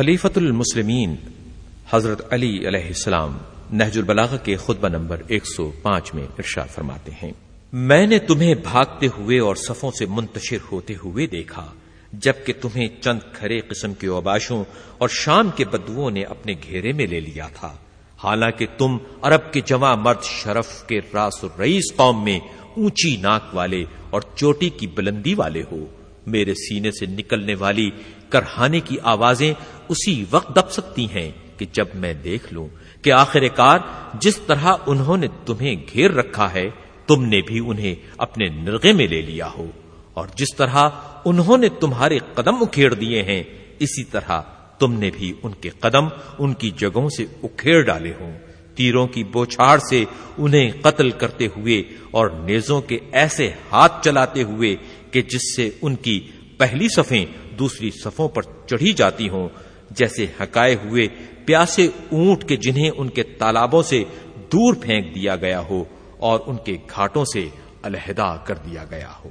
خلیفت المسلمین حضرت علی علیہ السلام نہج البلاغہ کے خطبہ نمبر 105 میں ارشاد فرماتے ہیں۔ میں نے تمہیں بھاگتے ہوئے اور صفوں سے منتشر ہوتے ہوئے دیکھا، جبکہ تمہیں چند کھرے قسم کے اوباشوں اور شام کے بدوؤں نے اپنے گھیرے میں لے لیا تھا۔ حالانکہ تم عرب کے جمع مرد شرف کے راس رئیس قوم میں اونچی ناک والے اور چوٹی کی بلندی والے ہو۔ میرے سینے سے نکلنے والی کرہانے کی آوازیں اسی وقت دب سکتی ہیں کہ جب میں دیکھ لوں کہ آخر کار جس طرح انہوں نے تمہیں گھیر رکھا ہے، تم نے بھی انہیں اپنے نرغے میں لے لیا ہو۔ اور جس طرح انہوں نے تمہارے قدم اکھیڑ دیے ہیں، اسی طرح تم نے بھی ان کے قدم ان کی جگہوں سے اکھیڑ ڈالے ہوں۔ تیروں کی بوچھاڑ سے انہیں قتل کرتے ہوئے اور نیزوں کے ایسے ہاتھ چلاتے ہوئے کہ جس سے ان کی پہلی صفیں دوسری صفوں پر چڑھی جاتی ہوں جیسے ہکائے ہوئے پیاسے اونٹ کے جنہیں ان کے تالابوں سے دور پھینک دیا گیا ہو اور ان کے گھاٹوں سے علیحدہ کر دیا گیا ہو۔